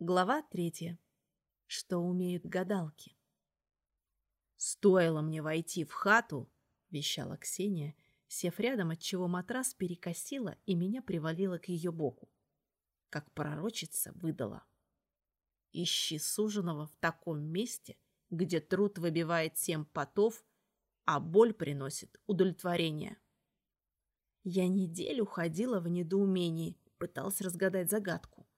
Глава третья. Что умеют гадалки? «Стоило мне войти в хату», — вещала Ксения, сев рядом, отчего матрас перекосила и меня привалило к ее боку. Как пророчица выдала. «Ищи суженого в таком месте, где труд выбивает семь потов, а боль приносит удовлетворение». Я неделю ходила в недоумении, пыталась разгадать загадку.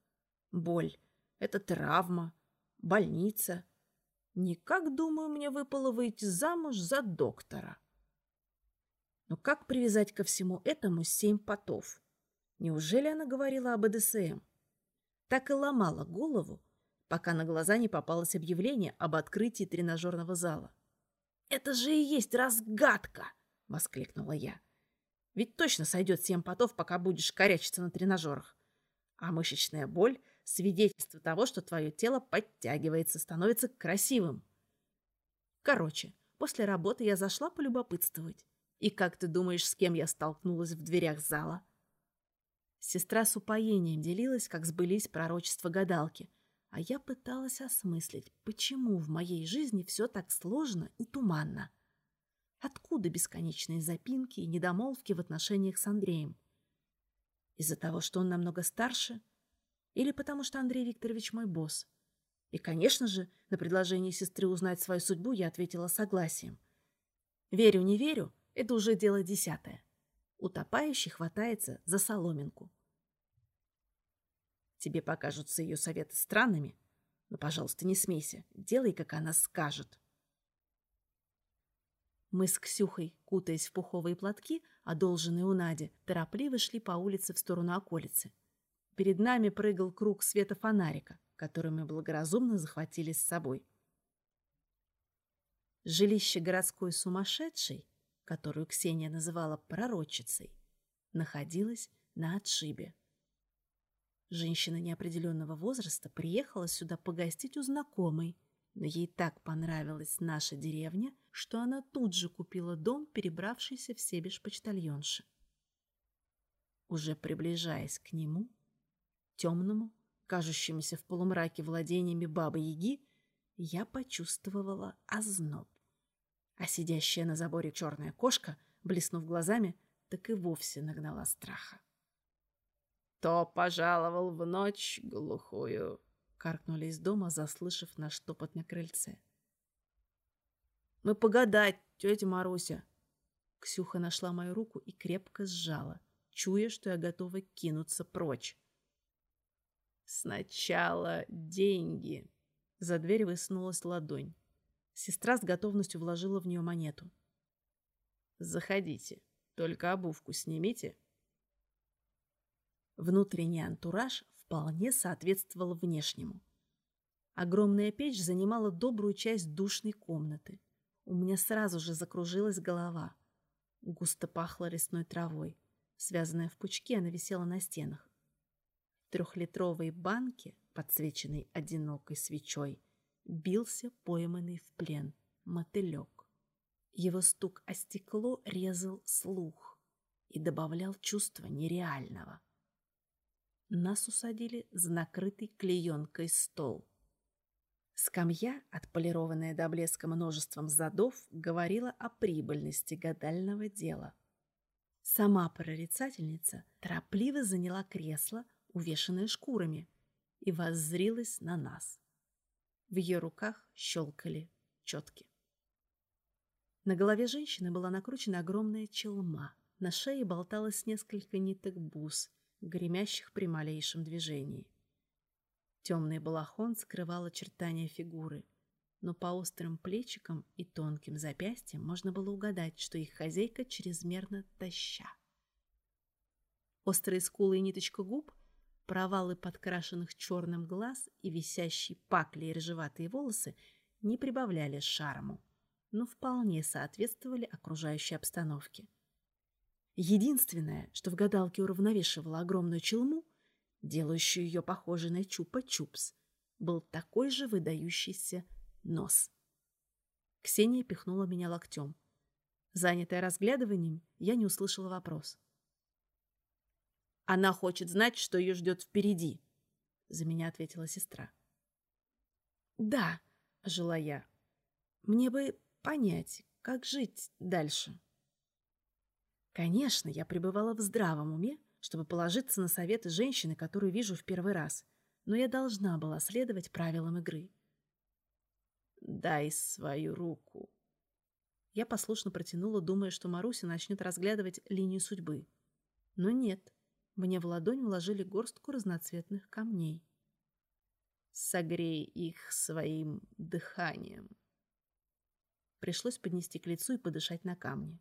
Боль — это травма, больница. Никак, думаю, мне выпало выйти замуж за доктора. Но как привязать ко всему этому семь потов? Неужели она говорила об БДСМ? Так и ломала голову, пока на глаза не попалось объявление об открытии тренажерного зала. «Это же и есть разгадка!» — воскликнула я. Ведь точно сойдет семь потов, пока будешь корячиться на тренажерах. А мышечная боль – свидетельство того, что твое тело подтягивается, становится красивым. Короче, после работы я зашла полюбопытствовать. И как ты думаешь, с кем я столкнулась в дверях зала? Сестра с упоением делилась, как сбылись пророчества гадалки, а я пыталась осмыслить, почему в моей жизни все так сложно и туманно. Откуда бесконечные запинки и недомолвки в отношениях с Андреем? Из-за того, что он намного старше? Или потому что Андрей Викторович мой босс? И, конечно же, на предложение сестры узнать свою судьбу я ответила согласием. Верю, не верю, это уже дело десятое. Утопающий хватается за соломинку. Тебе покажутся ее советы странными, но, пожалуйста, не смейся, делай, как она скажет. Мы с Ксюхой, кутаясь в пуховые платки, одолженные у Нади, торопливо шли по улице в сторону околицы. Перед нами прыгал круг света фонарика, который мы благоразумно захватили с собой. Жилище городской сумасшедшей, которую Ксения называла пророчицей, находилось на отшибе. Женщина неопределенного возраста приехала сюда погостить у знакомой, но ей так понравилась наша деревня, что она тут же купила дом, перебравшийся в Себеж почтальонши. Уже приближаясь к нему, темному, кажущемуся в полумраке владениями бабы-яги, я почувствовала озноб. А сидящая на заборе черная кошка, блеснув глазами, так и вовсе нагнала страха. «То пожаловал в ночь глухую», Каркнули из дома, заслышав наш топот на крыльце. «Мы погадать, тетя Маруся!» Ксюха нашла мою руку и крепко сжала, чуя, что я готова кинуться прочь. «Сначала деньги!» За дверь высунулась ладонь. Сестра с готовностью вложила в нее монету. «Заходите, только обувку снимите». Внутренний антураж вполне соответствовала внешнему. Огромная печь занимала добрую часть душной комнаты. У меня сразу же закружилась голова. Густо пахло лесной травой. Связанная в пучке, она висела на стенах. Трехлитровой банке, подсвеченной одинокой свечой, бился пойманный в плен мотылек. Его стук о стекло резал слух и добавлял чувство нереального. Нас усадили за накрытый клеенкой стол. Скамья, отполированная до блеска множеством задов, говорила о прибыльности гадального дела. Сама прорицательница торопливо заняла кресло, увешанное шкурами, и воззрилась на нас. В ее руках щелкали четки. На голове женщины была накручена огромная челма. На шее болталось несколько ниток бус, гремящих при малейшем движении. Темный балахон скрывал очертания фигуры, но по острым плечикам и тонким запястьям можно было угадать, что их хозяйка чрезмерно таща. Острые скулы и ниточка губ, провалы подкрашенных черным глаз и висящие пакли и рыжеватые волосы не прибавляли шарму, но вполне соответствовали окружающей обстановке. Единственное, что в гадалке уравновешивало огромную челму, делающую ее похожей на чупа-чупс, был такой же выдающийся нос. Ксения пихнула меня локтем. Занятая разглядыванием, я не услышала вопрос. Она хочет знать, что ее ждет впереди. — за меня ответила сестра. «Да», — жила я, — «мне бы понять, как жить дальше». Конечно, я пребывала в здравом уме, чтобы положиться на советы женщины, которую вижу в первый раз, но я должна была следовать правилам игры. «Дай свою руку». Я послушно протянула, думая, что Маруся начнет разглядывать линию судьбы. Но нет, мне в ладонь вложили горстку разноцветных камней. «Согрей их своим дыханием». Пришлось поднести к лицу и подышать на камни.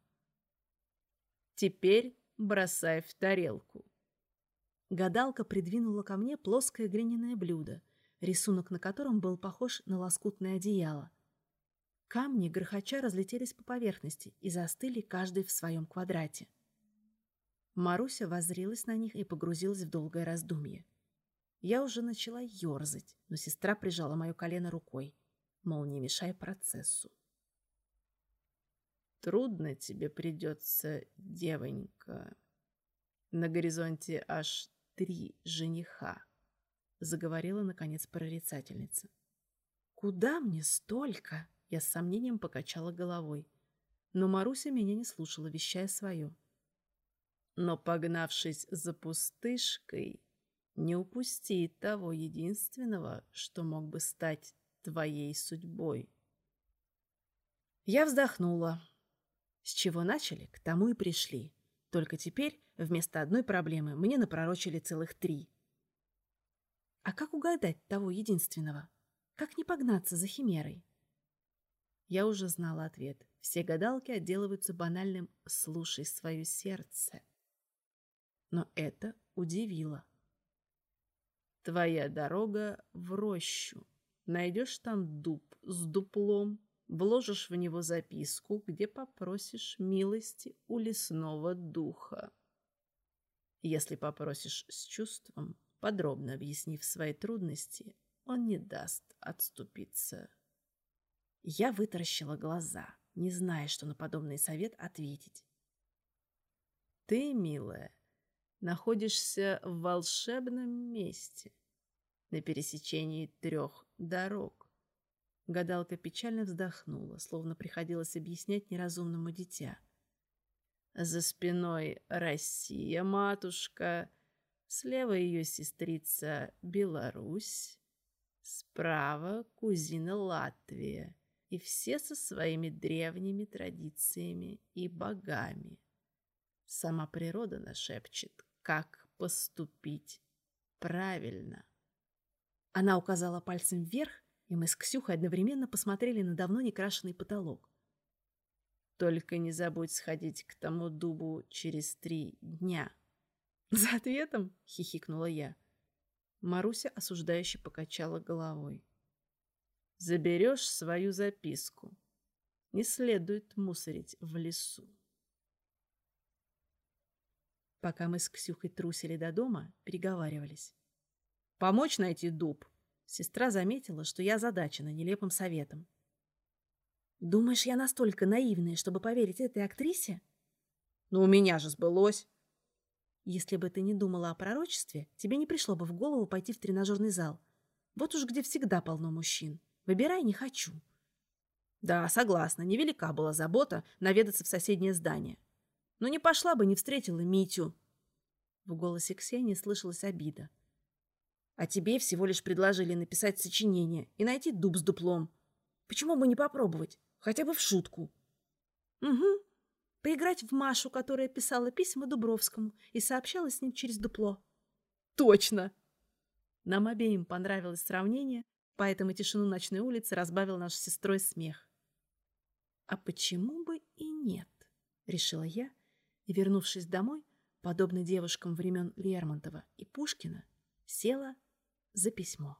Теперь бросай в тарелку. Гадалка придвинула ко мне плоское глиняное блюдо, рисунок на котором был похож на лоскутное одеяло. Камни грохоча разлетелись по поверхности и застыли каждый в своем квадрате. Маруся воззрилась на них и погрузилась в долгое раздумье. Я уже начала ерзать, но сестра прижала мое колено рукой, мол, не мешай процессу. Трудно тебе придется, девонька. На горизонте аж три жениха, заговорила, наконец, прорицательница. Куда мне столько? Я с сомнением покачала головой. Но Маруся меня не слушала, вещая свое. Но, погнавшись за пустышкой, не упусти того единственного, что мог бы стать твоей судьбой. Я вздохнула. С чего начали, к тому и пришли. Только теперь вместо одной проблемы мне напророчили целых три. А как угадать того единственного? Как не погнаться за химерой? Я уже знала ответ. Все гадалки отделываются банальным «слушай свое сердце». Но это удивило. Твоя дорога в рощу. Найдешь там дуб с дуплом, вложишь в него записку, где попросишь милости у лесного духа. Если попросишь с чувством, подробно объяснив свои трудности, он не даст отступиться. Я вытаращила глаза, не зная, что на подобный совет ответить. Ты, милая, находишься в волшебном месте, на пересечении трех дорог. Гадалка печально вздохнула, словно приходилось объяснять неразумному дитя. За спиной Россия, матушка, слева ее сестрица Беларусь, справа кузина Латвия, и все со своими древними традициями и богами. Сама природа нашепчет, как поступить правильно. Она указала пальцем вверх, и мы с Ксюхой одновременно посмотрели на давно не крашеный потолок. «Только не забудь сходить к тому дубу через три дня». «За ответом?» — хихикнула я. Маруся осуждающе покачала головой. «Заберешь свою записку. Не следует мусорить в лесу». Пока мы с Ксюхой трусили до дома, переговаривались. «Помочь найти дуб?» Сестра заметила, что я озадачена нелепым советом. «Думаешь, я настолько наивная, чтобы поверить этой актрисе?» «Ну, у меня же сбылось!» «Если бы ты не думала о пророчестве, тебе не пришло бы в голову пойти в тренажерный зал. Вот уж где всегда полно мужчин. Выбирай не хочу». Да, согласна, невелика была забота наведаться в соседнее здание. Но не пошла бы, не встретила Митю. В голосе Ксении слышалась обида. А тебе всего лишь предложили написать сочинение и найти дуб с дуплом. Почему бы не попробовать? Хотя бы в шутку. Угу. Поиграть в Машу, которая писала письма Дубровскому и сообщала с ним через дупло. Точно! Нам обеим понравилось сравнение, поэтому тишину ночной улицы разбавил наш сестрой смех. А почему бы и нет? Решила я, и, вернувшись домой, подобно девушкам времен Лермонтова и Пушкина, села за письмо.